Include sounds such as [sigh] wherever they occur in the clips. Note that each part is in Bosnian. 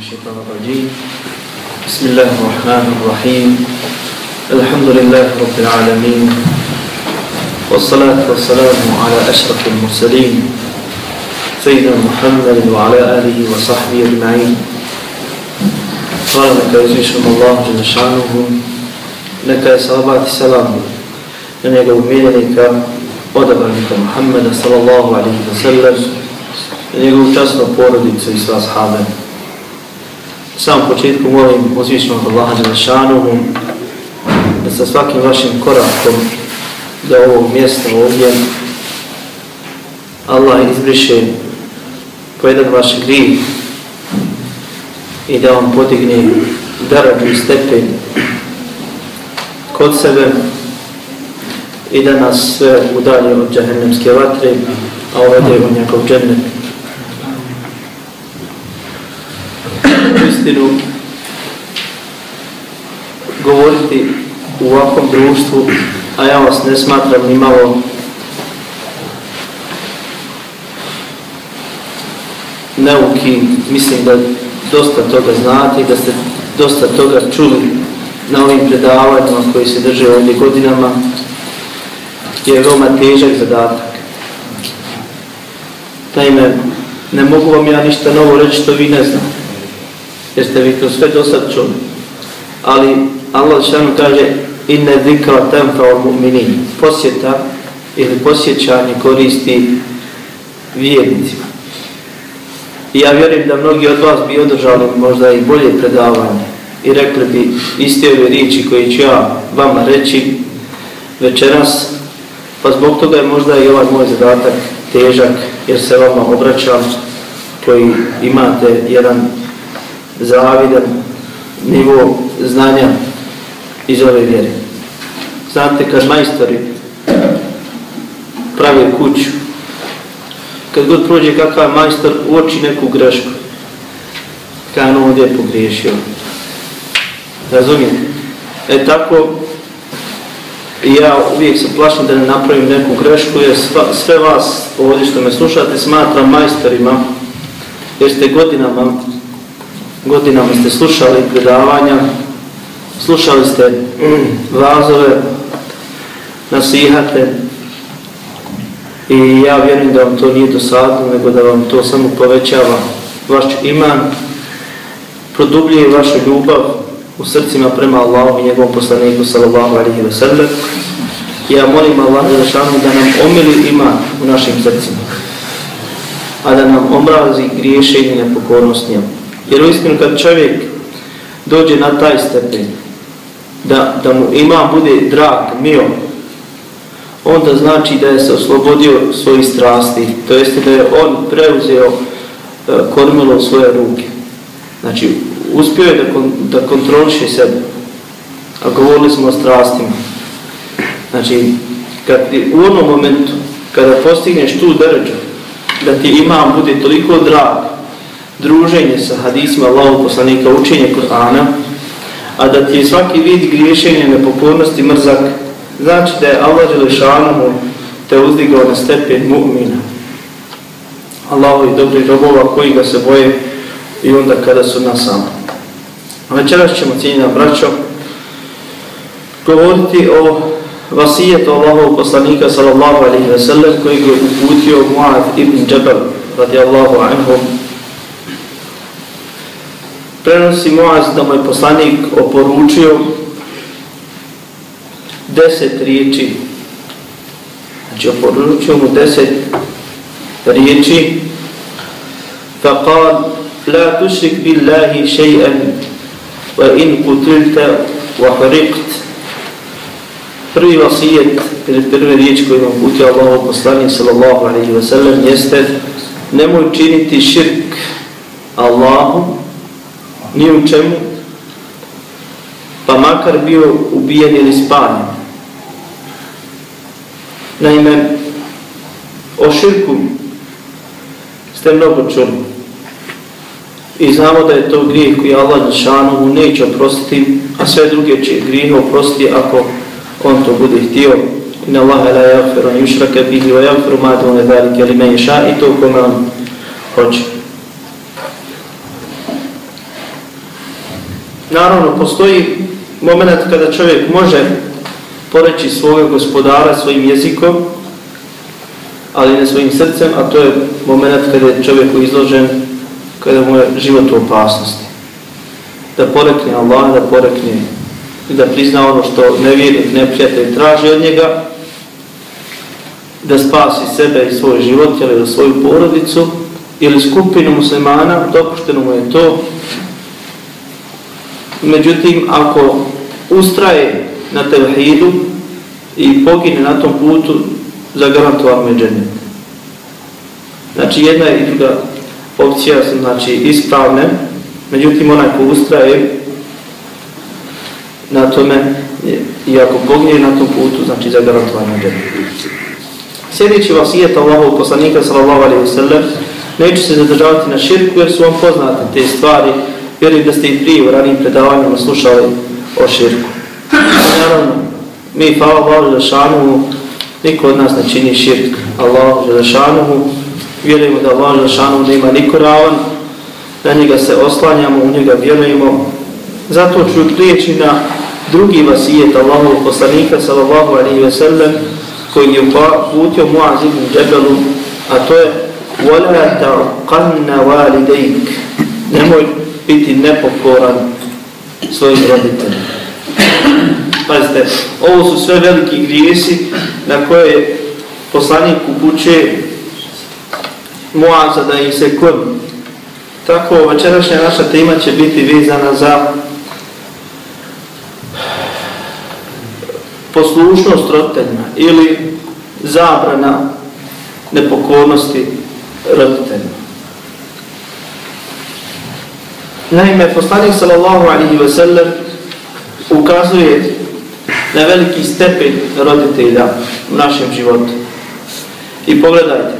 الشيطان الرجيم. بسم الله الرحمن الرحيم. الحمد لله رب العالمين والصلاة والسلام على أشرف المرسلين سيدنا محمد وعلى آله وصحبه أجمعين. قال لك رزيشهم الله جل شأنه لك صلوات السلام أن يقول ميلك ودبرك محمد صلى الله عليه وسلم أن يقول تسمى بوردك سيسرى أصحابه Samom početku molim uzvišnog Allaha Đelešanuhu da sa svakim vašim korakom do ovog mjesta ovdje Allah izbriše po jedan vaš grih i da vam podigne darađu i stepen kod sebe i da nas sve udalje od džahennemske vatre, a uvede u njegov džennet. U istinu, govoriti u ovakvom društvu, a ja vas ne smatram ni malo neuki, mislim da dosta toga znate i da ste dosta toga čuli na ovim predavanjima koji se drže ovdje godinama, je veoma težak zadatak. Naime, ne mogu vam ja ništa novo reći što vi ne znate, jer ste vi to sve do sad čuli. Ali Allah šanu kaže inne zikra tenfa al mu'minin. Posjeta ili posjećanje koristi vjernicima. I ja vjerujem da mnogi od vas bi održali možda i bolje predavanje i rekli bi iste ove riječi koje ću ja vama reći večeras, pa zbog toga je možda i ovaj moj zadatak težak jer se vama obraćam koji imate jedan zavidan nivo znanja iz ove vjere. Znate, kad majstori prave kuću, kad god prođe kakav majstor uoči neku grešku, kada on ovdje je pogriješio. Razumijem? E tako, ja uvijek se plašim da ne napravim neku grešku, jer sva, sve vas ovdje što me slušate smatram majstorima, jer ste godinama, godinama ste slušali predavanja, slušali ste vazove, nasihate, I ja vjerujem da vam to nije dosadno, nego da vam to samo povećava vaš iman, produbljuje vašu ljubav u srcima prema Allahu i njegovom poslaniku sallallahu alihi wa sallam. Ja molim Allah Želešanu da nam omili iman u našim srcima, a da nam omrazi griješenje i nepokornost njemu. Jer uistinu kad čovjek dođe na taj stepen, da, da mu ima bude drag, mio, onda znači da je se oslobodio svojih strasti, to jeste da je on preuzeo e, kormilo u svoje ruke. Znači, uspio je da, kon, da kontroliše sebe, a govorili smo o strastima. Znači, kad u onom momentu, kada postigneš tu držu, da ti imam bude toliko drag, druženje sa hadisma Allahog poslanika, učenje Kur'ana, a da ti je svaki vid griješenja nepokornosti mrzak, znači da je Allah Želešanomu te uzdigao na stepen mu'mina. Allahovi dobri robova koji ga se boje i onda kada su na samo. A večeras ćemo cijenjena braćo govoriti o vasijetu Allahovog poslanika sallallahu alaihi wa sallam koji ga uputio Mu'ad ibn Jabal radijallahu anhu prenosi Moaz da mu je poslanik oporučio deset riječi. Znači oporučio mu deset riječi. Faqad, la tušrik billahi šeyan, wa in kutilta, wa hrikt. Prvi vasijet, ili prve riječ koju vam putio Allaho poslanik sallallahu alaihi wa sallam, jeste nemoj činiti širk Allahu ni u čemu pa makar bio ubijen ili spanjen. Naime, o širku ste mnogo čuli. I znamo da je to grijeh koji Allah Đelšanovu neće oprostiti, a sve druge će grijeh oprostiti ako on to bude htio. Inna Allahe la jagfiru an yushraka bihi wa jagfiru ma dune dhalike li me ješa i to kome on hoće. Naravno, postoji moment kada čovjek može poreći svoga gospodara svojim jezikom, ali ne svojim srcem, a to je moment kada je čovjeku izložen, kada mu je život u opasnosti. Da porekne Allah, da porekne i da prizna ono što nevjernik, neprijatelj traži od njega, da spasi sebe i svoj život ili svoju porodicu ili skupinu muslimana, dopušteno mu je to. Međutim, ako ustraje na tevhidu i pogine na tom putu, zagarantovan me džennet. Znači, jedna i druga opcija su znači, ispravne, međutim, onaj ko ustraje na tome, i ako pogine na tom putu, znači, zagarantovan me džennet. Sljedeći vasijet Allahov poslanika sallallahu alaihi wa sallam, neću se zadržavati na širku jer su vam poznate te stvari, vjerujem da ste i prije u ranim predavanjama slušali o širku. Naravno, mi hvala Allahu Želešanuhu, niko od nas ne čini širk Allahu Želešanuhu, vjerujemo da Allah Želešanuhu nema niko ravan, na njega se oslanjamo, u njega vjerujemo. Zato ću prijeći na drugi vasijet Allahu poslanika sallallahu alaihi wa sallam, koji je uputio Muaz ibn Džebelu, a to je وَلَا تَعْقَنَّ وَالِدَيْكَ Nemoj biti nepokoran svojim roditeljima. Pazite, ovo su sve veliki grijesi na koje poslanik upuće Muaza da ih se kod. Tako, večerašnja naša tema će biti vezana za poslušnost roditeljima ili zabrana nepokornosti roditeljima. Naime, poslanik sallallahu alihi wa sallam ukazuje na veliki stepen roditelja u našem životu. I pogledajte,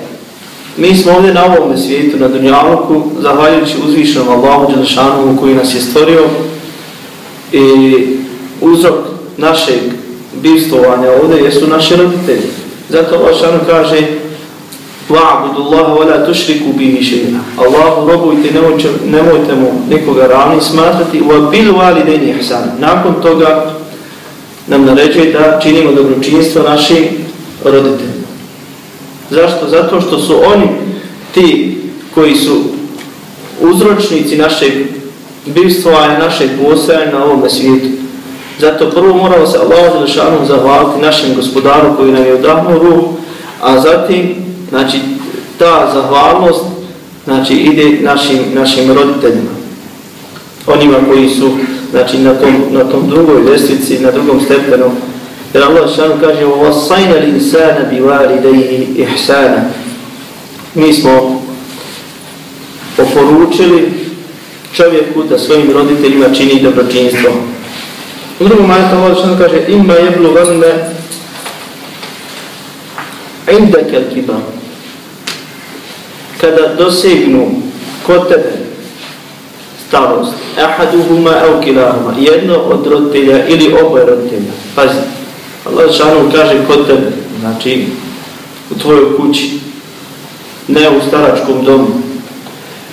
mi smo ovdje na ovom svijetu, na Dunjaluku, zahvaljujući uzvišenom Allahu Đelšanovu koji nas je stvorio i uzrok našeg bivstovanja ovdje jesu naši roditelji. Zato Allah šanu kaže وَعْبُدُ اللَّهَ وَلَا تُشْرِكُ بِهِ شَيْنَا Allahu robujte, nemojte, nemojte mu nikoga ravni smatrati وَبِلْ وَالِدَيْنِ إِحْسَانِ Nakon toga nam naređuje da činimo dobročinstvo našim roditeljima. Zašto? Zato što su oni ti koji su uzročnici našeg bivstvovanja, našeg postojanja na ovom svijetu. Zato prvo moramo se Allah Želešanom zahvaliti našem gospodaru koji nam je udahnuo ruh, a zatim, znači, ta zahvalnost, znači, ide našim, našim roditeljima. Onima koji su, znači, na tom, na tom drugoj lestvici, na drugom stepenu. Jer Allah Želešanom kaže, وَوَصَيْنَ الْإِنسَانَ بِوَالِدَيْهِ إِحْسَانَ Mi smo oporučili čovjeku da svojim roditeljima čini dobročinstvo. U drugom majetu Allah što kaže ima jeblu vanne indake al kiba kada dosegnu kod tebe starost ahaduhuma au kilahuma jedno od roditelja ili oboje roditelja. Pazi Allah što kaže kod tebe znači u tvojoj kući ne u staračkom domu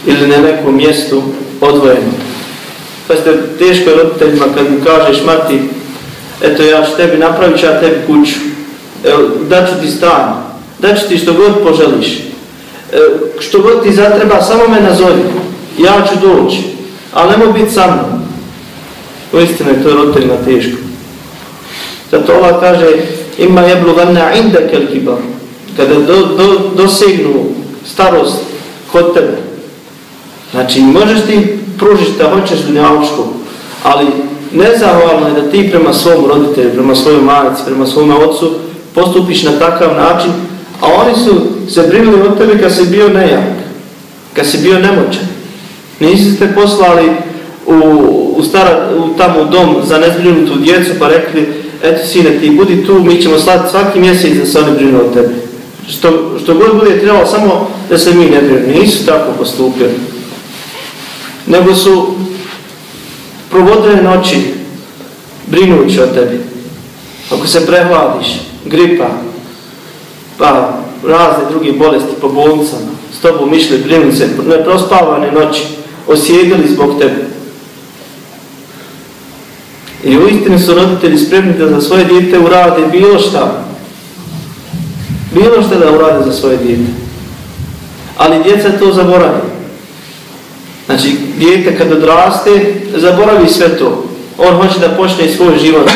ili na nekom mjestu odvojeno. Pa ste teško roditeljima kad mu kažeš mati, eto ja ću tebi napravit ću ja tebi kuću, daću ti stan, daću ti što god poželiš, E, što god ti zatreba, samo me nazovi, ja ću doći, ali nemoj biti sa mnom. U istinu je to roditeljima teško. Zato ova kaže, ima jeblu vanna inda kelkiba, kada do, do, dosegnu starost kod tebe, znači možeš ti pružiš da hoćeš dunjaličku, ali nezahvalno je da ti prema svom roditelju, prema svojoj majici, prema svom ocu postupiš na takav način, a oni su se brinuli od tebe kad si bio nejak, kad si bio nemoćan. Nisi te poslali u, u, stara, u tamo dom za nezbrinutu djecu pa rekli, eto sine ti budi tu, mi ćemo slati svaki mjesec da se oni brinu od tebe. Što, što god bude trebalo samo da se mi ne brinu. Nisu tako postupili nego su provodile noći brinući o tebi. Ako se prehladiš, gripa, pa razne druge bolesti po bolnicama, s tobom išli brinuti se, neprospavane noći, osjedili zbog tebe. I u istinu su roditelji spremni da za svoje djete urade bilo šta. Bilo šta da urade za svoje djete. Ali djeca to zaboravi. Znači, djete kad odraste, zaboravi sve to. On hoće da počne svoj život,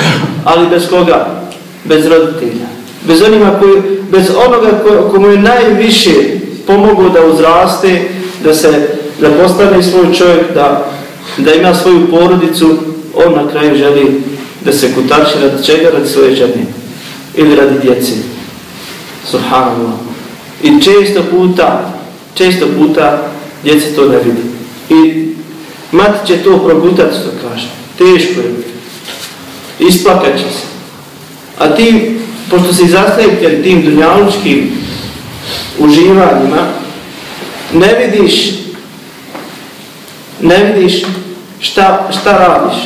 ali bez koga? Bez roditelja. Bez onima koji, bez onoga komu je najviše pomogao da uzraste, da se, da postane svoj čovjek, da, da ima svoju porodicu, on na kraju želi da se kutači radi čega, radi svoje žene ili radi djece. Subhanallah. I često puta, često puta djece to ne vidi. I mati će to progutati, što kaže. Teško je. Isplakat će se. A ti, pošto se zastavitelj tim dunjalučkim uživanjima, ne vidiš ne vidiš šta, šta radiš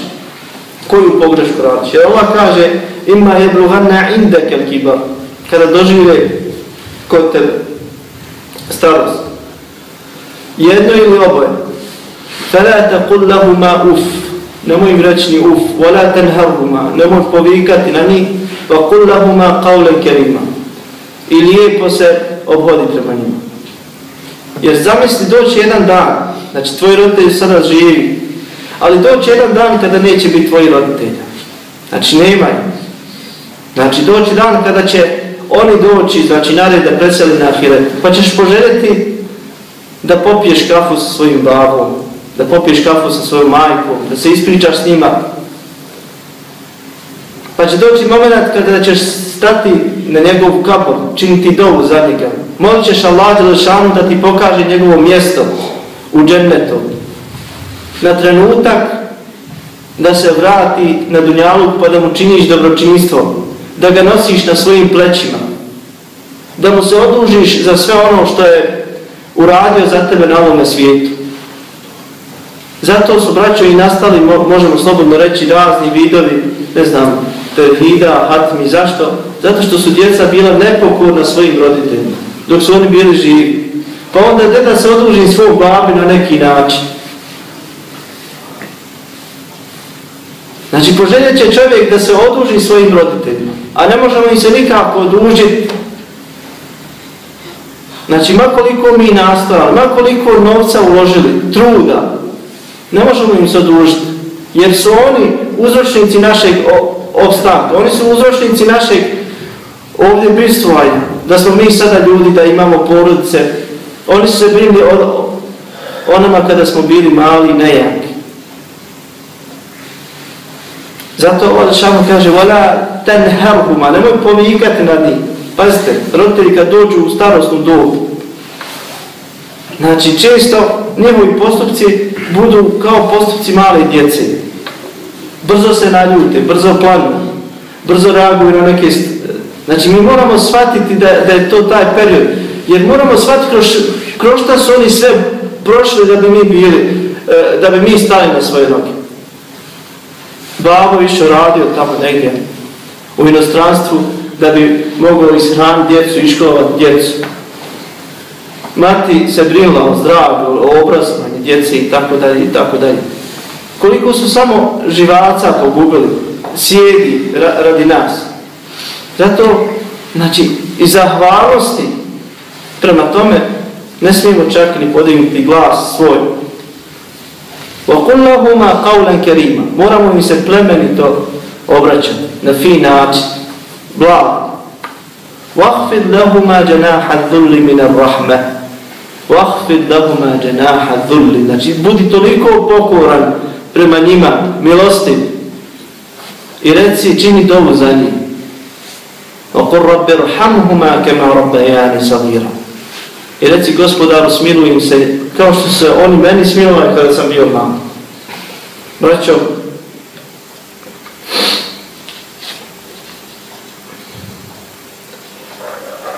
koju pogrešku radiš. Jer Allah kaže ima je bruhanna inda kel kibar kada dožive kod tebe starost. Jedno ili oboje. Fala taqul lahuma uf. Nemoj im reći ni uf. Wala tanharhuma. Nemoj povikati na njih. Wa qul lahuma qawlan karima. I lijepo se obhodi prema njima. Jer zamisli doći jedan dan, znači tvoji roditelji sada živi, Ali doći jedan dan kada neće biti tvoji roditelji. Znači nema Znači doći dan kada će oni doći, znači nared da preseli na ahiret. Pa ćeš poželjeti da popiješ kafu sa svojim babom, da popiješ kafu sa svojom majkom, da se ispričaš s njima. Pa će doći moment kada ćeš stati na njegov kabor, činiti dovu za njega. Molit ćeš Allah da ti pokaže njegovo mjesto u džennetu, na trenutak da se vrati na dunjalu pa da mu činiš dobročinstvo, da ga nosiš na svojim plećima, da mu se odužiš za sve ono što je uradio za tebe na ovome svijetu. Zato su braćo i nastali, možemo slobodno reći, razni vidovi, ne znam, tevhida, hatmi, zašto? Zato što su djeca bila nepokorna svojim roditeljima, dok su oni bili živi. Pa onda deda se oduži svog babi na neki način. Znači, poželjet će čovjek da se oduži svojim roditeljima, a ne možemo im se nikako odužiti. Znači, makoliko mi nastavali, makoliko novca uložili, truda, ne možemo im se odužiti, jer su oni uzročnici našeg obstanka, oni su uzročnici našeg ovdje pristvojanja, da smo mi sada ljudi, da imamo porodice, oni su se brinili o onama kada smo bili mali i nejaki. Zato ovo Žešanu kaže Vala ten herhuma, nemoj povikati na njih. Pazite, roditelji kad dođu u starostnu dobu, znači često njegovi postupci budu kao postupci male djece. Brzo se naljute, brzo planu, brzo reaguju na neke... Znači mi moramo shvatiti da, da je to taj period, jer moramo shvatiti kroz, kroz šta su oni sve prošli da bi mi bili, e, da bi mi stali na svoje noge babo išao radio tamo negdje u inostranstvu da bi mogao ishraniti djecu i školovati djecu. Mati se brinula o zdravlju, o obrazovanju djece i tako dalje i tako dalje Koliko su samo živaca pogubili, sjedi radi nas. Zato, znači, i zahvalnosti prema tome ne smijemo čak ni podignuti glas svoj وَقُلْ لَهُمَا قَوْلًا كَرِيمًا Moramo im se plemenito obraćati na fin način. Blago. وَحْفِدْ لَهُمَا جَنَاحَ الذُّلِّ مِنَ الرَّحْمَةِ وَحْفِدْ لَهُمَا جَنَاحَ الذُّلِّ Znači, budi toliko pokoran prema njima, milosti. I reci, čini dovu za njih. وَقُلْ رَبِّ رْحَمْهُمَا كَمَا رَبَّيَانِ صَغِيرًا I reci gospodaru smilujem se kao što se oni meni smilovali kada sam bio mam. Braćo,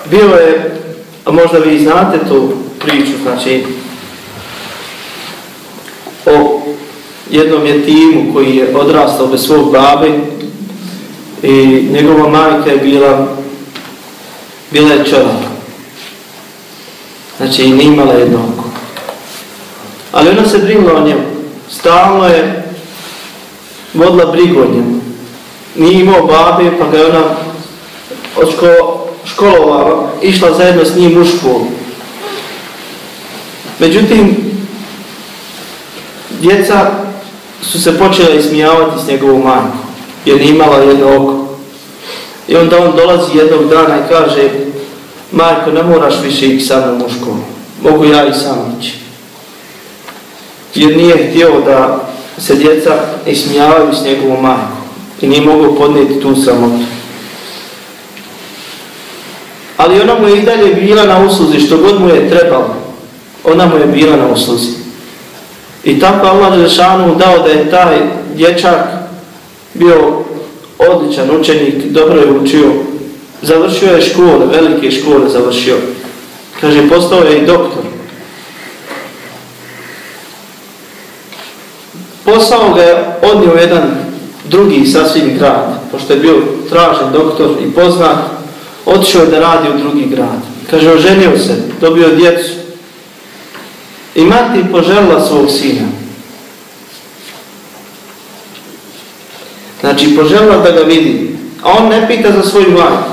bio je, a možda vi znate tu priču, znači, jednom jetimu koji je odrastao bez svog babe i njegova majka je bila, bila je čovjek. Znači, i nije imala jedno oko. Ali ona se brinula o njemu. Stalno je vodila brigu o njemu. Nije imao babe, pa ga je ona od ško, školovala, išla zajedno s njim u školu. Međutim, djeca su se počele ismijavati s njegovom majkom, jer nije imala jedno oko. I onda on dolazi jednog dana i kaže, majko, ne moraš više ići sa mnom u školu, mogu ja i sam ići. Jer nije htio da se djeca ismijavaju s njegovom majkom i nije mogao podnijeti tu sramotu. Ali ona mu je i dalje bila na usluzi, što god mu je trebalo, ona mu je bila na usluzi. I tako Allah Žešanu dao da je taj dječak bio odličan učenik, dobro je učio, završio je škole, velike škole završio. Kaže, postao je i doktor. Posao ga je odnio jedan drugi sasvim grad, pošto je bio tražen doktor i poznat, otišao je da radi u drugi grad. Kaže, oženio se, dobio djecu. I mati poželila svog sina. Znači, poželila da ga vidi. A on ne pita za svoj mlad.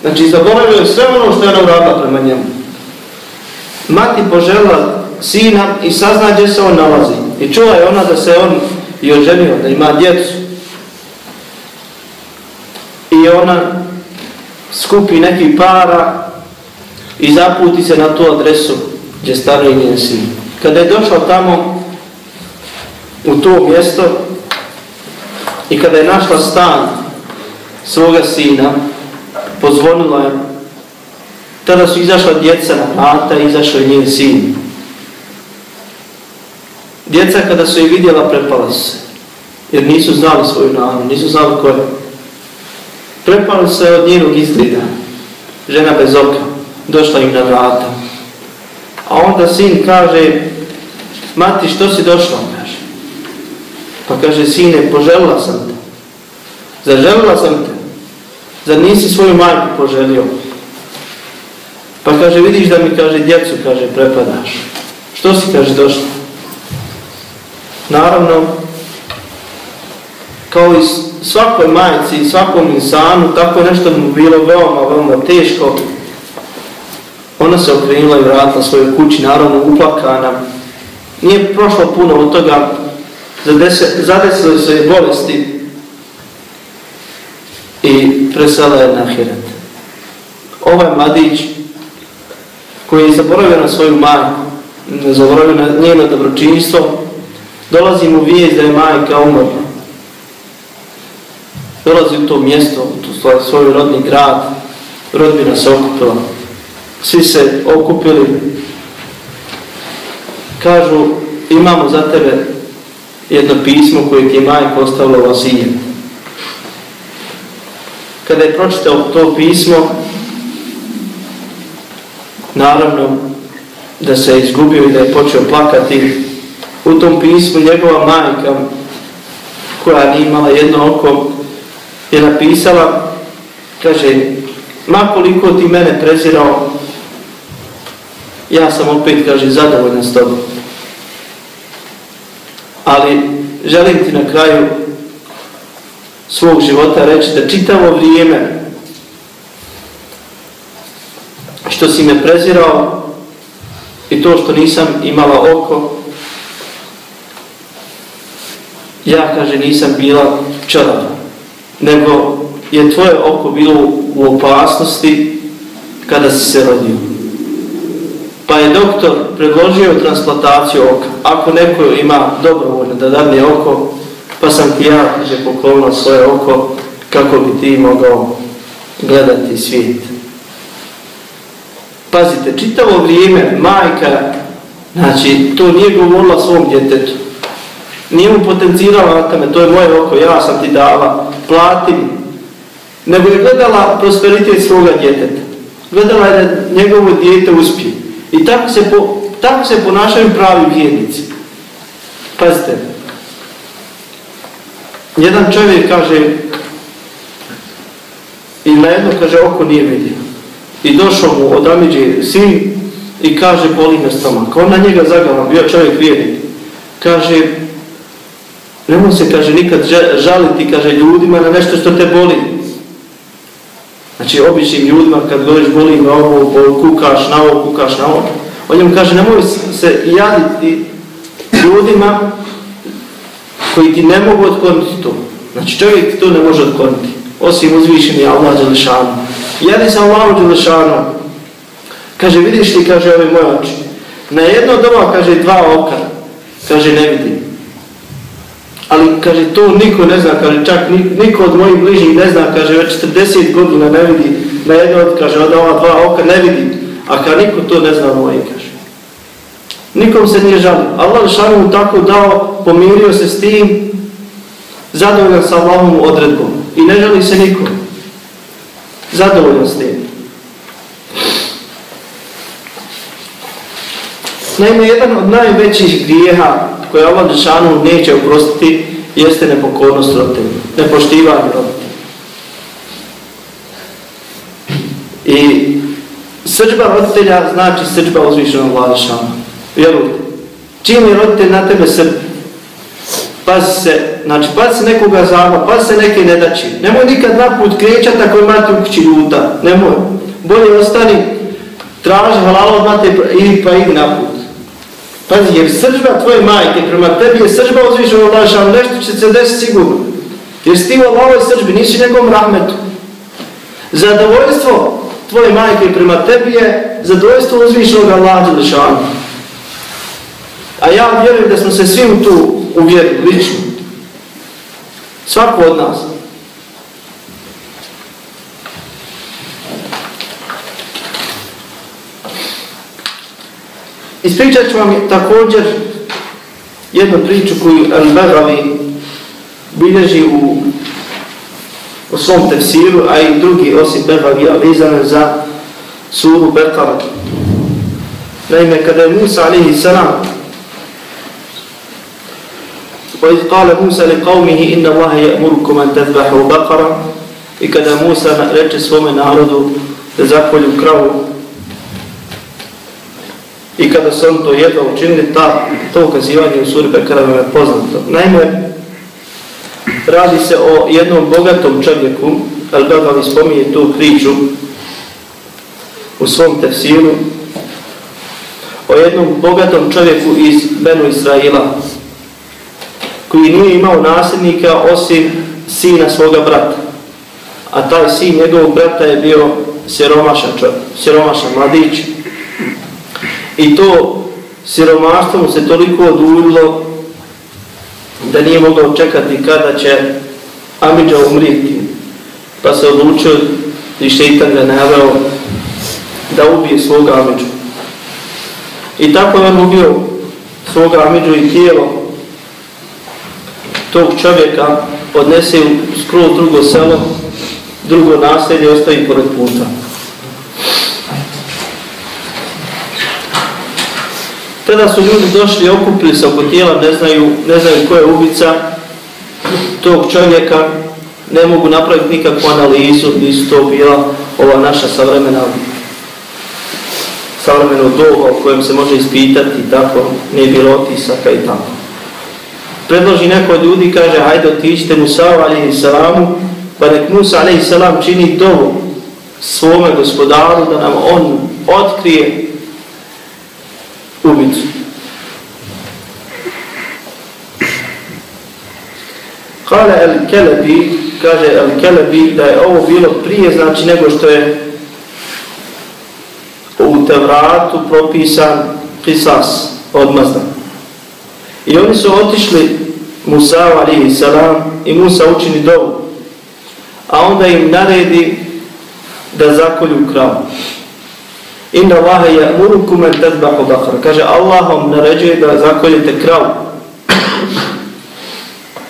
Znači, zaboravio je sve ono što je ona uradila prema njemu. Mati poželila sina i sazna gdje se on nalazi. I čula je ona da se on i oženio, da ima djecu. I ona skupi neki para i zaputi se na tu adresu gdje stanuje njen sin. Kada je došao tamo u to mjesto i kada je našla stan svoga sina, pozvonila je, tada su izašla djeca na vrata i izašao je njen sin. Djeca kada su je vidjela prepala se, jer nisu znali svoju namu, nisu znali ko je. Prepala se od njenog izgleda, žena bez oka, došla im na vrata. A onda sin kaže, mati što si došla, kaže. Pa kaže, sine, poželila sam te. Zaželila sam te. Zar nisi svoju majku poželio? Pa kaže, vidiš da mi, kaže, djecu, kaže, prepadaš. Što si, kaže, došla? Naravno, kao i svakoj majici i svakom insanu, tako nešto mu bilo veoma, veoma teško. Ona se okrenula i vratila svojoj kući, naravno uplakana. Nije prošlo puno od toga, zadesili se bolesti i presela je na Hiret. Ovaj mladić koji je zaboravio na svoju majku, zaboravio na njeno dobročinjstvo, dolazi mu vijest da je majka umrla. Dolazi u to mjesto, u to svoj rodni grad, rodbina se okupila. Svi se okupili, kažu imamo za tebe jedno pismo koje ti je majka ostavila u Asijem kada je pročitao to pismo, naravno da se je izgubio i da je počeo plakati, u tom pismu njegova majka, koja nije imala jedno oko, je napisala, kaže, ma koliko ti mene prezirao, ja sam opet, kaže, zadovoljan s tobom. Ali želim ti na kraju svog života reći da čitavo vrijeme što si me prezirao i to što nisam imala oko, ja, kaže, nisam bila čarava, nego je tvoje oko bilo u opasnosti kada si se rodio. Pa je doktor predložio transplantaciju oka. Ako neko ima dobrovoljno da dadne oko, pa sam ti ja že poklonila svoje oko kako bi ti mogao gledati svijet. Pazite, čitavo vrijeme majka, znači, to nije govorila svom djetetu. Nije mu potencirala na tome, to je moje oko, ja sam ti dala, plati mi. Nego je gledala prosperitet svoga djeteta. Gledala je da njegovo djete uspije. I tako se, po, tako se ponašaju pravi vjernici. Pazite, Jedan čovjek kaže i na jedno kaže oko nije vidio. I došao mu od Amidži sin i kaže boli me stomak. On na njega zagala, bio čovjek vjernik. Kaže Nemoj se, kaže, nikad žaliti, kaže, ljudima na nešto što te boli. Znači, običnim ljudima, kad govoriš boli na ovo, kukaš na ovo, kukaš na ovo, on njemu kaže, nemoj se jaditi ljudima koji ti ne mogu otkloniti to. Znači, čovjek ti to ne može otkloniti, osim uzvišeni Allah Đelešanu. Jadi sa Allahom Đelešanu, kaže, vidiš ti, kaže, ove moje oči, na jedno doma, kaže, dva oka, kaže, ne vidim. Ali, kaže, to niko ne zna, kaže, čak niko od mojih bližnjih ne zna, kaže, već 40 godina ne vidi, na jedno od, kaže, od ova dva oka ne vidi, a kad niko to ne zna, moje, kaže. Nikom se nije žalio. Allah šanu mu tako dao, pomirio se s tim, zadovoljan sa Allahom odredbom. I ne žali se nikom. Zadovoljan s tim. Naime, jedan od najvećih grijeha koje Allah šanu neće uprostiti jeste nepokornost roditelja, nepoštivanje roditelja. I srđba roditelja znači srđba uzvišenog Allah šanu vjerujte. Čim je roditelj na tebe srb, pazi se, znači pazi se nekoga zama, pazi se neke nedači. Nemoj nikad naput krećat ako je mati u kući ljuta, nemoj. Bolje ostani, traži halal od mate i pa idi naput. Pazi, jer sržba tvoje majke prema tebi je sržba uzvišeno Allah ali nešto će se desiti sigurno. Jer si ti u ovoj sržbi, nisi njegovom rahmetu. Zadovoljstvo tvoje majke prema tebi je zadovoljstvo uzvišenog Allaha Đelešanu. A ja vjerujem da smo se svi u tu uvjerili, lično. Svako od nas. Ispričat ću vam također jednu priču koju Al-Bagavi bilježi u, u svom tefsiru, a i drugi osim Bagavi, a vezane za suru Bekara. Naime, kada je Musa alaihi salam وإذ قال موسى لقومه إن الله يأمركم أن تذبحوا بقرة i kada Musa reče svome narodu da zakolju kravu i kada su on to jedva učinili, ta, to ukazivanje u suri Bekara vam je poznato. Naime, radi se o jednom bogatom čovjeku, ali da vam tu priču u svom tefsiru, o jednom bogatom čovjeku iz Benu Israila, koji nije imao nasljednika osim sina svoga brata. A taj sin njegovog brata je bio siromašan, čovjek, siromašan mladić. I to siromaštvo mu se toliko oduljilo da nije mogao čekati kada će Amidža umriti. Pa se odlučio i šeitan ga naveo da ubije svoga Amidžu. I tako je on ubio svoga Amidžu i tijelo tog čovjeka odnese u skroz drugo selo, drugo naselje i ostavi pored puta. Tada su ljudi došli i okupili se oko tijela, ne znaju, ne znaju ko je ubica tog čovjeka, ne mogu napraviti nikakvu analizu, nisu to bila ova naša savremena savremeno doba o kojem se može ispitati tako, ne bilo otisaka i tako. Predloži neko od ljudi, kaže, hajde otičite Musa, alaihi salamu, pa nek Musa, alaihi salam, čini dovu svome gospodaru da nam on otkrije ubicu. Kale El Kelebi, kaže El Kelebi, da je ovo bilo prije, znači nego što je u Tevratu propisan kisas odmazdan. I oni su otišli Musa alihi salam i Musa učini dovu. A onda im naredi da zakolju kravu. Inna Allahe ya'murukum an tadbahu baqara. Kaže Allah vam naređuje da zakoljete kravu.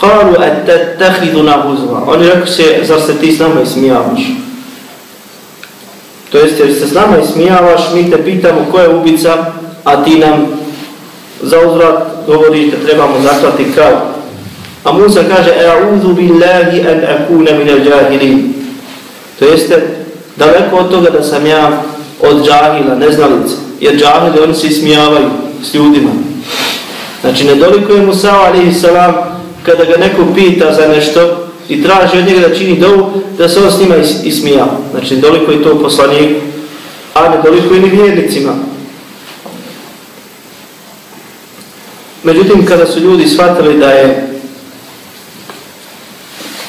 Qalu atattakhiduna huzwa. Oni rekli se zar se ti s nama ismijavaš? To jest jer se s nama ismijavaš, mi te pitamo ko je ubica, a ti nam za uzvrat govoriš da trebamo zaklati kravu. A Musa kaže, A'udhu billahi an akuna min al-jahilin. To jeste, daleko od toga da sam ja od džahila, neznalice. Jer džahili, oni se ismijavaju s ljudima. Znači, nedoliko je Musa, alaihi salam, kada ga neko pita za nešto i traži od njega da čini dovu, da se on s njima is ismija. Znači, doliko je to poslanik, a ne doliko i ni vjernicima. Međutim, kada su ljudi shvatili da je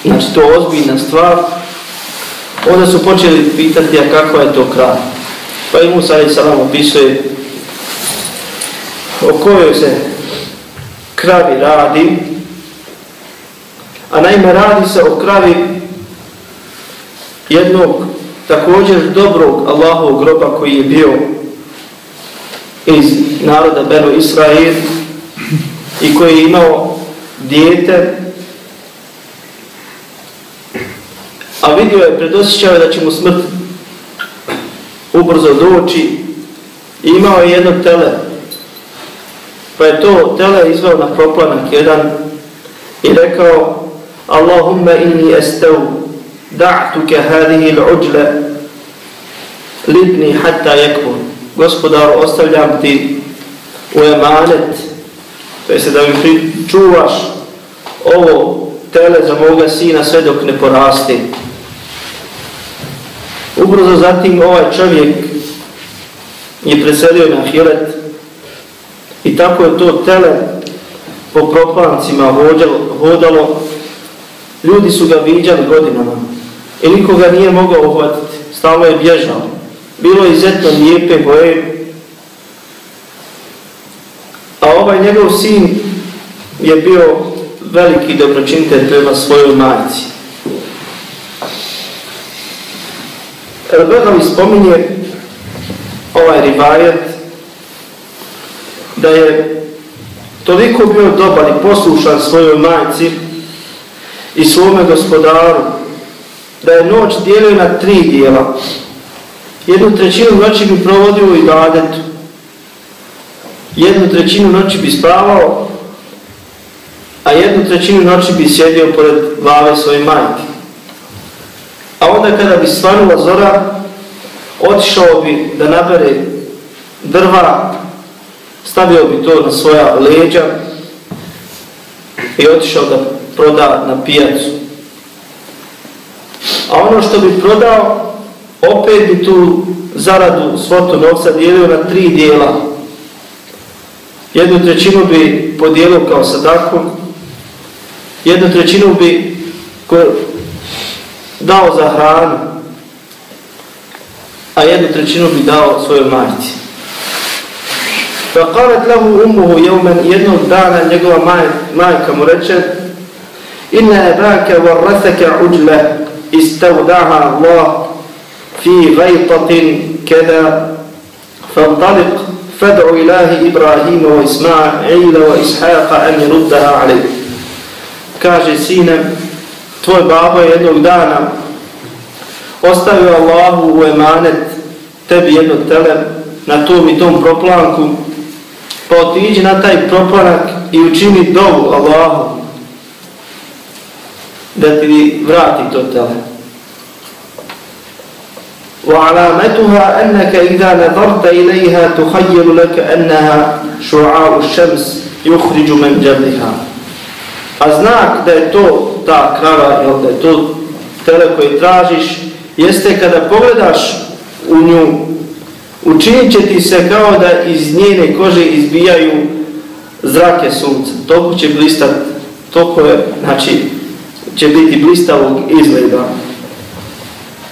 znači, to ozbiljna stvar, onda su počeli pitati a kakva je to kraj. Pa i Musa a.s. opisuje o kojoj se kravi radi, a naime radi se o kravi jednog također dobrog Allahovog groba koji je bio iz naroda Beno Israel i koji je imao dijete a vidio je, predosjećao da će mu smrt ubrzo doći imao je jedno tele pa je to tele izveo na proplanak jedan i rekao Allahumma inni estav da'tuke hadihi l'uđle libni hatta yakbur gospodaru ostavljam ti u emanet to je da mi čuvaš ovo tele za moga sina sve dok ne porasti ubrzo zatim ovaj čovjek je preselio na Hiret i tako je to tele po propancima hodalo, hodalo. Ljudi su ga viđali godinama i nikoga nije mogao uhvatiti. Stalo je bježao. Bilo je izetno lijepe boje. A ovaj njegov sin je bio veliki dobročinitelj prema svojoj majici Erbegovi spominje ovaj rivajet da je toliko bio dobar i poslušan svojoj majci i svome gospodaru da je noć dijelio na tri dijela. Jednu trećinu noći bi provodio u ibadetu. Jednu trećinu noći bi spavao, a jednu trećinu noći bi sjedio pored glave svoje majke. A onda kada bi svanula zora, otišao bi da nabere drva, stavio bi to na svoja leđa i otišao da proda na pijacu. A ono što bi prodao, opet bi tu zaradu svotu novca dijelio na tri dijela. Jednu trećinu bi podijelio kao sadakom, jednu trećinu bi dao za hranu, a jednu trećinu bi dao svojoj majci. Pa kalet lahu umuhu jeumen jednog dana njegova maj, majka mu reče Inna ebake varrathake uđle istavdaha Allah fi gajtatin keda fantalik fad'u ilahi Ibrahima wa Isma'a Ismaila wa Ishaqa an yuruddaha alayhi Kaže sine, tvoj babo jednog dana ostavio Allahu u emanet tebi jedno tele na tom i tom proplanku pa otiđi na taj proplanak i učini dovu Allahu da ti vrati to tele وعلامتها أنك إذا نظرت إليها تخيل لك أنها شعاع الشمس يخرج من جبلها A znak da je to ta krava, jel, da je to tele koje tražiš, jeste kada pogledaš u nju, učinit će ti se kao da iz njene kože izbijaju zrake sunca. Toko će blistat, toko je, znači, će biti blistavog izgleda.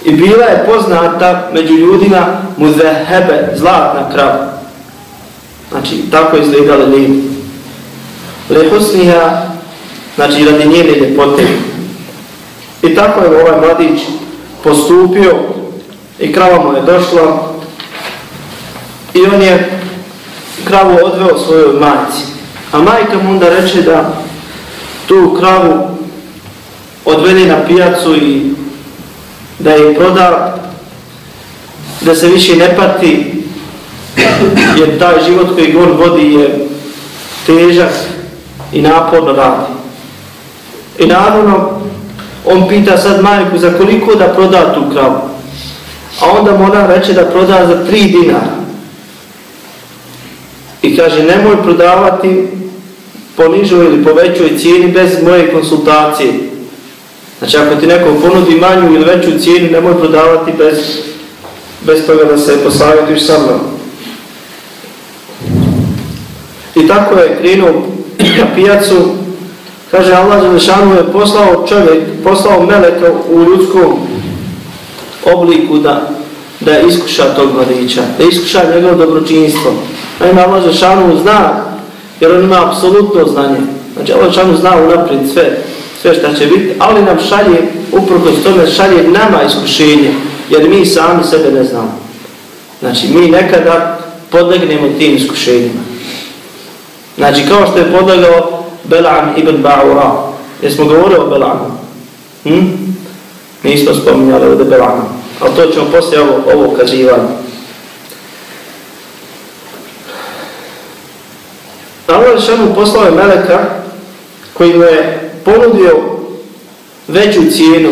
I bila je poznata među ljudima muzehebe, zlatna krava. Znači, tako izgledali li. Lehusniha, znači radi njene ljepote. I tako je ovaj mladić postupio i krava mu je došla i on je kravu odveo svojoj majci. A majka mu onda reče da tu kravu odvede na pijacu i da je proda da se više ne pati jer taj život koji on vodi je težak i naporno radi. I naravno, on pita sad majku za koliko da proda tu kravu. A onda mu ona reče da proda za tri dinara. I kaže, nemoj prodavati ponižuje ili povećuje cijeni bez moje konsultacije. Znači ako ti neko ponudi manju ili veću cijenu, nemoj prodavati bez, bez toga da se posavjetiš sa mnom. I tako je krenuo na pijacu, kaže Allah Želešanu je poslao čovjek, poslao meleka u ljudskom obliku da, da iskuša tog mladića, da iskuša njegov dobročinstvo. Naime, Allah Želešanu zna, jer on ima apsolutno znanje. Znači Allah Želešanu zna unaprijed sve, sve šta će biti, ali nam šalje, uprkos tome šalje nama iskušenje, jer mi sami sebe ne znamo. Znači, mi nekada podlegnemo tim iskušenjima. Znači, kao što je podlegao Belan ibn Ba'ura. Jesmo govorili o Belanu? Hm? Nismo spominjali ovdje Belanu. Ali to ćemo poslije ovo, ovo kazivanje. Allah Šanu poslao je Meleka koji mu je ponudio veću cijenu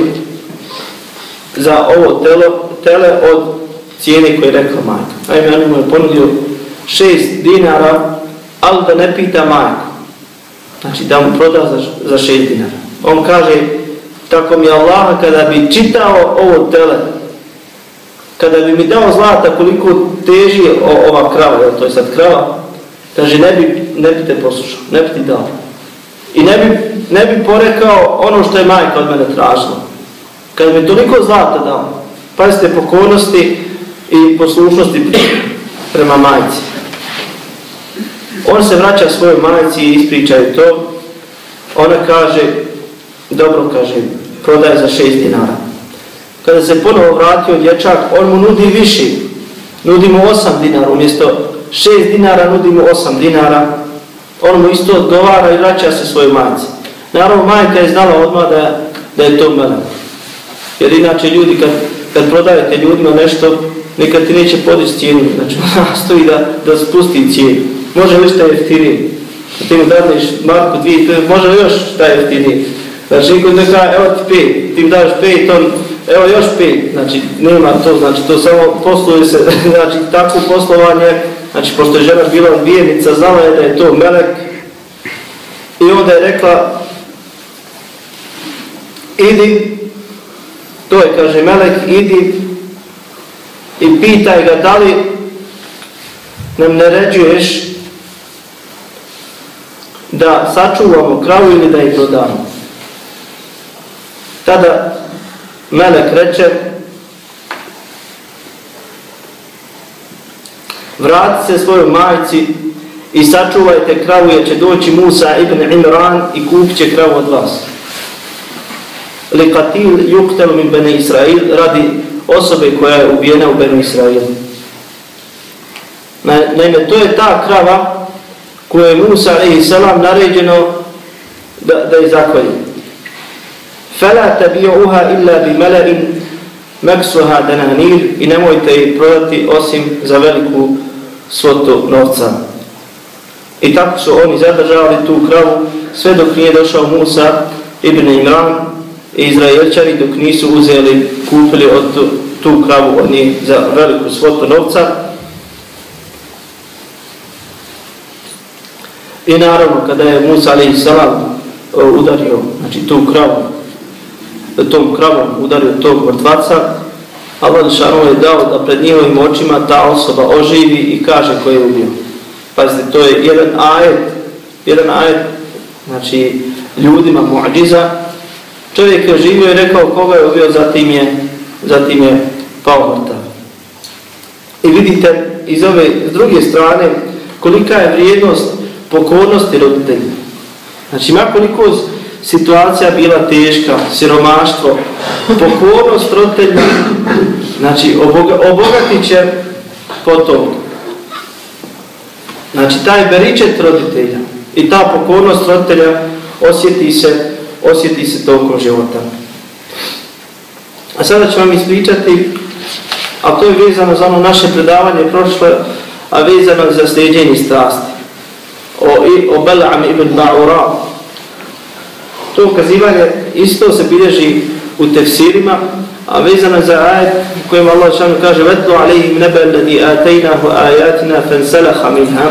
za ovo telo, tele od cijene koje je rekla majka. Naime, on mu je ponudio šest dinara, ali da ne pita majku. Znači, da mu proda za, za šest dinara. On kaže, tako mi Allah, kada bi čitao ovo tele, kada bi mi dao zlata koliko teži ova krava, to je sad krava, kaže, ne bi, ne bi te poslušao, ne bi ti dao. I ne bi, ne bi porekao ono što je majka od mene tražila. Kada mi toliko zlata dao, pazite pokornosti i poslušnosti prema majci. On se vraća svojoj majci i ispričaju to. Ona kaže, dobro kaže, prodaje za šest dinara. Kada se ponovo vratio dječak, on mu nudi više. Nudi mu osam dinara, umjesto šest dinara nudi mu osam dinara on mu isto odgovara i vraća se svojoj majci. Naravno, majka je znala odmah da, da je to melek. Jer inače ljudi, kad, kad prodajete ljudima nešto, nikad ti neće podići cijenu. Znači, [laughs] nastoji da, da spusti cijenu. Može li šta jeftinije? Ti mu dadneš marku dvije, može li još šta jeftinije? Znači, niko ne kaže, evo ti pet, ti mu daš pet, on, evo još pet. Znači, nema to, znači, to samo posluje se, [laughs] znači, tako poslovanje, Znači, pošto je žena bila vijenica, znala je da je to melek. I onda je rekla, idi, to je, kaže melek, idi i pitaj ga da li nam naređuješ da sačuvamo kravu ili da ih prodamo. Tada melek reče, vrati se svojoj majci i sačuvajte kravu jer će doći Musa ibn Imran i kupit će kravu od vas. Likatil yuktel min bene Israil radi osobe koja je ubijena u bene Israel. Naime, to je ta krava koje je Musa a.s. naređeno da, da je zakolje. Fela tabi'uha illa bi malain maksuha dananir i nemojte ih prodati osim za veliku svotu novca. I tako su oni zadržavali tu kravu sve dok nije došao Musa ibn Imran i Izraelčani dok nisu uzeli, kupili od tu, tu kravu od njih za veliku svotu novca. I naravno kada je Musa a.s. E, udario znači, tu kravu, e, tom kravom udario tog mrtvaca, Allah Đešanu je dao da pred njihovim očima ta osoba oživi i kaže ko je ubio. Pazite, to je jedan ajet, jedan ajet, znači ljudima muadžiza. Čovjek je živio i rekao koga je ubio, zatim je, zatim je pao mrtav. I vidite iz ove s druge strane kolika je vrijednost pokornosti roditelja. Znači, makoliko situacija bila teška, siromaštvo, pokornost roditelja, znači oboga, obogatit će potom. Znači taj beričet roditelja i ta pokornost roditelja osjeti se, osjeti se tokom života. A sada ću vam ispričati, a to je vezano za ono naše predavanje prošle, a vezano za sljeđenje strasti o, o Belam ibn Ba'ura. To ukazivanje isto se bilježi u tefsirima, a vezano za ajet kojim Allah šanu kaže vetlu alihim nebe ladi atejna hu ajatina fan minha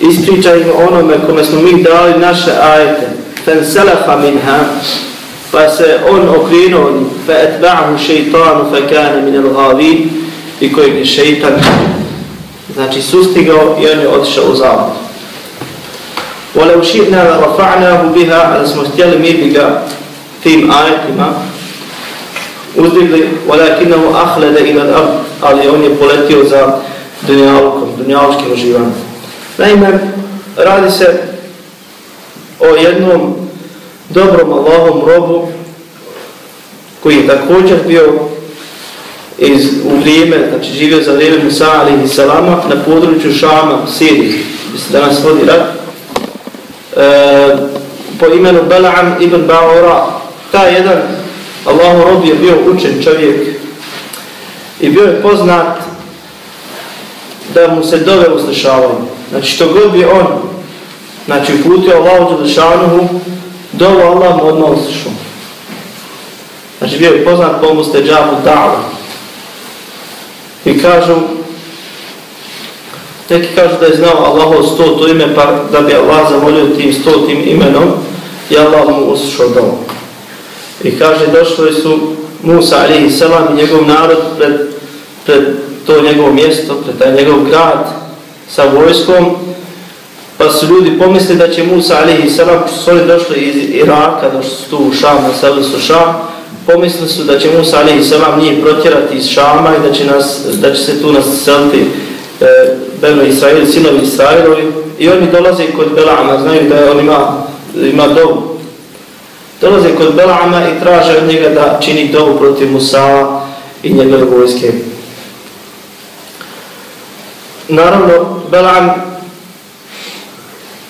ispričaj im onome kome smo mi dali naše ajete fan minha pa se on okrinuo fa etba'ahu šeitanu fa kane minel gavi i kojeg je šeitan znači sustigao i on je odšao u zavod وَلَوْ شِئْنَا لَرَفَعْنَاهُ بِهَا Ali smo htjeli mi bi ga tim ajetima uzdigli وَلَكِنَهُ أَحْلَدَ إِلَى الْأَرْضِ Ali on je poletio za dunjalukom, dunjalučkim uživanjem. Naime, radi se o jednom dobrom Allahom robu koji je također bio iz, u vrijeme, znači živio za vrijeme Musa alihi salama na području Šama, Siriji, gdje danas vodi rat, e, po imenu Bala'am ibn Ba'ura. Ta jedan Allahu rob je bio učen čovjek i bio je poznat da mu se dove uslišavaju. Znači što god bi on znači uputio Allahu Đelešanuhu, dovo Allah mu odmah uslišao. Znači bio je poznat po mu steđavu da'la. I kažu, neki kažu da je znao Allaho sto to ime, pa da bi Allah zamolio tim stotim imenom, i Allah mu uslišao dom. I kaže, došli su Musa alihi selam i njegov narod pred, pred to njegovo mjesto, pred taj njegov grad sa vojskom, pa su ljudi pomisli da će Musa alihi selam, su oni došli iz Iraka, došli su tu u Šam, na selu su Šam, pomislili su da će Musa alihi selam njih protjerati iz Šama i da će, nas, da će se tu naseliti e, Beno Israil, sinovi Israilovi i oni dolaze kod Belama, znaju da on ima, ima dobu. Dolaze kod Belama i traže od njega da čini dobu protiv Musa i njegove vojske. Naravno, Belam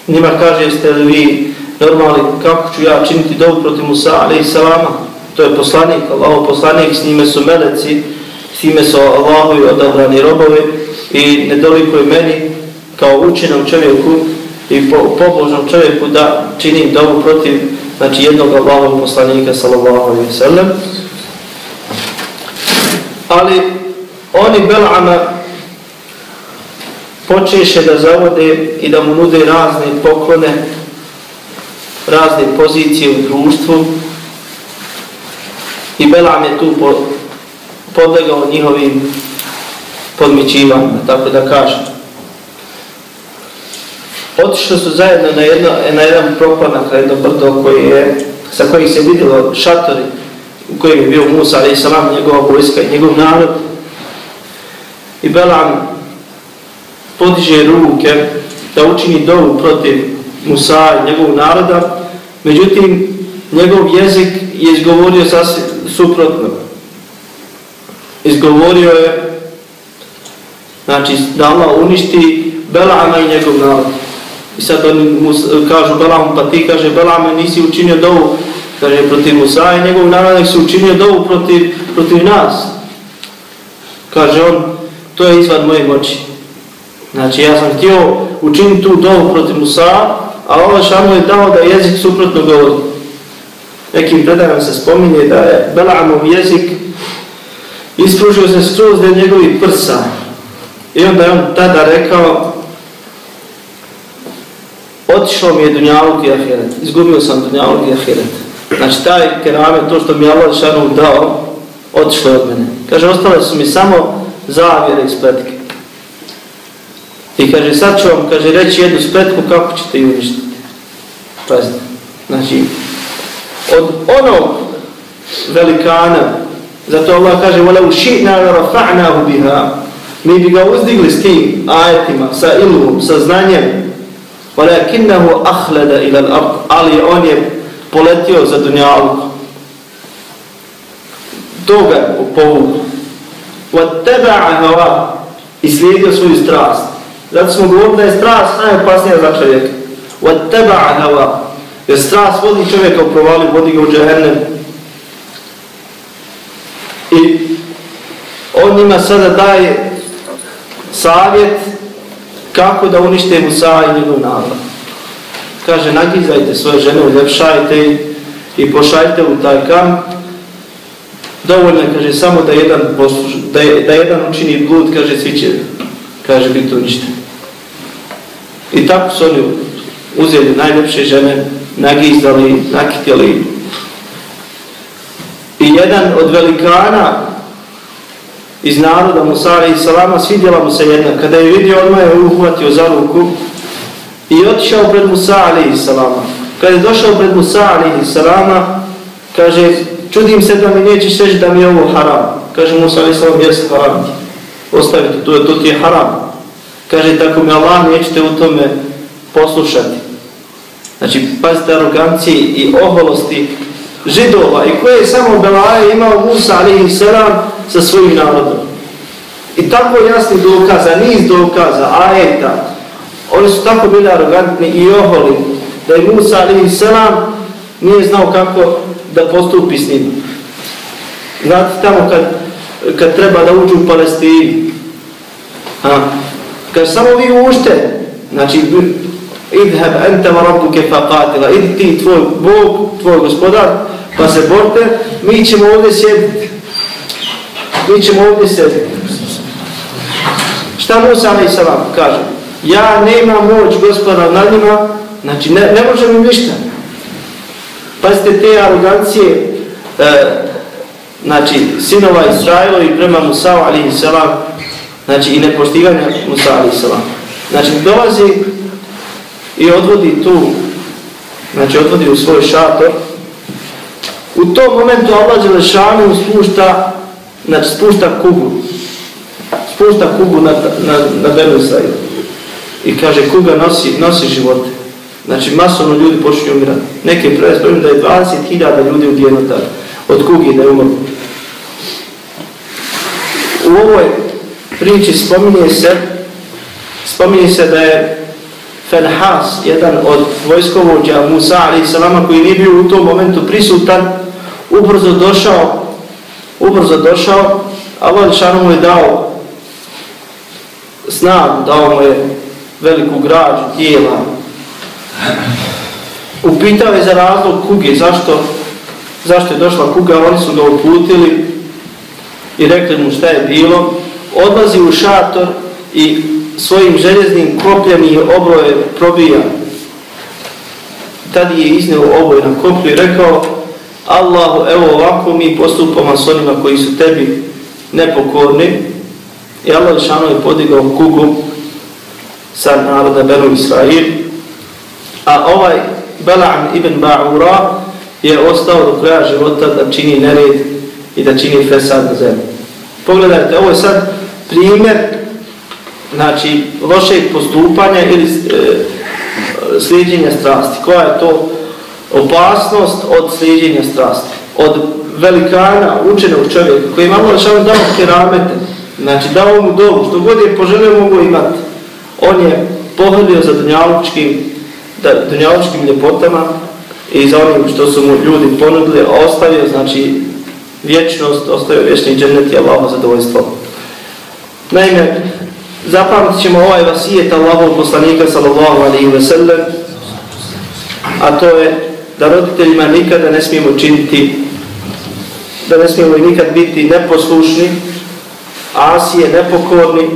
njima kaže, jeste li vi normalni, kako ću ja činiti dobu protiv Musa, ali i salama. To je poslanik, Allaho poslanik, s njime su meleci, s njime su Allahovi odabrani robovi i nedoliko je meni kao učenom čovjeku i po, pobožnom čovjeku da činim dobu protiv znači jednog Allahovog poslanika sallallahu alaihi wa sallam. Ali oni Bel'ama počeše da zavode i da mu nude razne poklone, razne pozicije u društvu i Belam je tu podlegao njihovim podmićiva, tako da kažem. Otišli su zajedno na, jedno, na jedan proponak, na jedno brdo koji je, sa kojih se vidjelo šatori u kojem je bio Musa, ali i salam, njegova vojska i njegov narod. I Belam podiže ruke da učini dovu protiv Musa i njegovog naroda, međutim, njegov jezik je izgovorio sasvim suprotno. Izgovorio je znači da Allah uništi Belama i njegov narod. I sad oni mu kažu Belamu, pa ti kaže Belame nisi učinio dovu kaže, protiv Musa i njegov narod nek se učinio dovu protiv, protiv nas. Kaže on, to je izvad moje moći. Znači ja sam htio učiniti tu dovu protiv Musa, a ovaj šamo je dao da jezik suprotno govori. Nekim predajama se spominje da je Belamov jezik ispružio se skroz da njegovi prsa. I onda je on tada rekao otišao mi je Dunjaluk i Ahiret. Izgubio sam Dunjaluk i Ahiret. Znači taj kerame, to što mi je Allah šanu dao, otišlo od mene. Kaže, ostale su mi samo zavjere i spletke. I kaže, sad ću vam kaže, reći jednu spletku kako ćete ju uništiti. Pazite. Znači, od onog velikana, zato Allah kaže, وَلَوْ شِئْنَا رَفَعْنَاهُ بِهَا Mi bi ga uzdigli s tim ajetima, sa ilmom, sa znanjem. Walakinahu akhlada ila al-ard, ali on je poletio za dunjalu. Toga povuk. Wattaba'a hawa i slijedio svoju strast. Zato smo govorili da je strast najopasnija za čovjeka. Wattaba'a hawa. Jer strast vodi čovjeka u provali, vodi ga u džahennem. I on njima sada daje savjet kako da unište Musa i njegov narod. Kaže, nagizajte svoje žene, uljepšajte i pošaljte u taj kam. Dovoljno kaže, samo da jedan, posluž, da, je, da jedan učini blud, kaže, svi će, kaže, biti uništeni. I tako su oni uzeli najljepše žene, nagizdali, nakitjeli. I jedan od velikana iz naroda Musa i Salama svidjela mu se jedna. Kada je vidio, odmah je uhvatio za ruku i otišao pred Musa i Salama. Kada je došao pred Musa i Salama, kaže, čudim se da mi nećeš reći da mi je ovo haram. Kaže Musa i Salama, jesi haram ti. Ostavite, to, to ti je haram. Kaže, tako mi Allah nećete u tome poslušati. Znači, pazite arogancije i oholosti židova i koje je samo Belaje imao Musa alaihi salam sa svojim narodom. I tako jasni dokaza, niz dokaza, ajeta, oni su tako bili arogantni i oholi da je Musa alaihi selam nije znao kako da postupi s njim. Znate tamo kad, kad treba da uđu u Palestini, a, kad samo vi ušte, znači idheb ente wa rabbuke fa qatila, idi ti tvoj Bog, tvoj gospodar, pa se borte, mi ćemo ovdje sjediti. Mi ćemo ovdje sjediti. Šta Musa i salam kaže? Ja nemam moć gospodara nad njima, znači ne, ne može mi ništa. Pazite te arogancije, e, znači sinova Israilovi prema Musa alaih salam, znači i nepoštivanja Musa alaih salam. Znači dolazi i odvodi tu, znači odvodi u svoj šator, U tom momentu Allah Đelešanu spušta, znači spušta kugu. Spušta kugu na, na, na Benu Israilu. I kaže, kuga nosi, nosi živote. Znači, masovno ljudi počinju umirati. Neki prve spremljaju da je 20.000 ljudi ubijeno tada. Od kugi da je umrlo. U ovoj priči spominje se, spominje se da je Fenhas, jedan od vojskovođa Musa, ali salama, koji nije bio u tom momentu prisutan, ubrzo došao, ubrzo došao, Allah Lišanu mu je dao snagu, dao mu je veliku građu tijela. Upitao je za razlog kuge, zašto, zašto je došla kuga, oni su ga uputili i rekli mu šta je bilo. Odlazi u šator i svojim željeznim kopljem je oboje probija. Tad je iznio oboj na koplju i rekao Allahu, evo ovako mi postupamo s onima koji su tebi nepokorni. I Allah šano je podigao kugu sa naroda Benu Israil. A ovaj Bala'an ibn Ba'ura je ostao do kraja života da čini nered i da čini fesad na zemlji. Pogledajte, ovo je sad primjer znači, lošeg postupanja ili e, sliđenja strasti. Koja je to opasnost od slijedjenja strasti? Od velikana, učenog čovjeka, koji je Allah šalim dao keramete, znači dao mu dobu, što god je poželio mogu imati. On je pohledio za dunjalučkim, da, dunjalučkim ljepotama i za onim što su mu ljudi ponudili, a ostavio, znači, vječnost, ostavio vječni džennet i Allaho zadovoljstvo. Naime, zapamtit ćemo ovaj vasijet Allahov poslanika sallallahu alaihi ve sellem, a to je da roditeljima nikada ne smijemo činiti, da ne smijemo nikad biti neposlušni, asije, nepokorni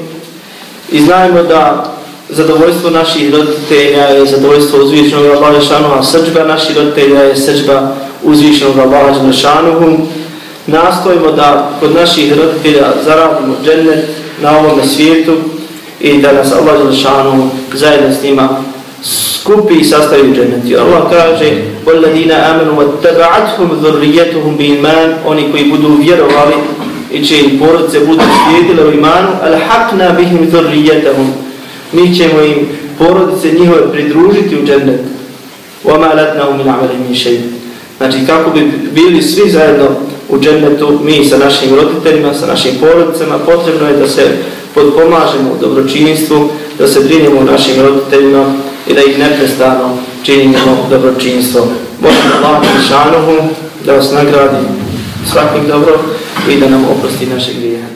i znajmo da zadovoljstvo naših roditelja je zadovoljstvo uzvišenog Allaha Žešanuha, srđba naših roditelja je srđba uzvišenog Allaha Žešanuhu. Nastojimo da kod naših roditelja zaradimo džennet na ovome svijetu i da nas Allah Želšanu zajedno s njima skupi i sastavi u dženeti. Allah kaže وَالَّذِينَ آمَنُوا وَاتَّبَعَتْهُمْ ذُرِّيَّتُهُمْ بِإِمَانِ Oni koji budu vjerovali i će im porodice budu slijedile u imanu أَلْحَقْنَا بِهِمْ ذُرِّيَّتَهُمْ Mi ćemo im porodice njihove pridružiti u džennet وَمَا لَتْنَهُ مِنْ عَمَلِ مِنْ شَيْءٍ Znači kako bi bili svi zajedno u džennetu, mi sa našim roditeljima, sa našim porodicama, potrebno je da se podpomažemo u dobročinstvu, da se brinemo u našim roditeljima i da ih neprestano činimo dobročinstvo. Molim Allah i šanuhu da vas nagradi svakog dobro i da nam oprosti naše grijehe.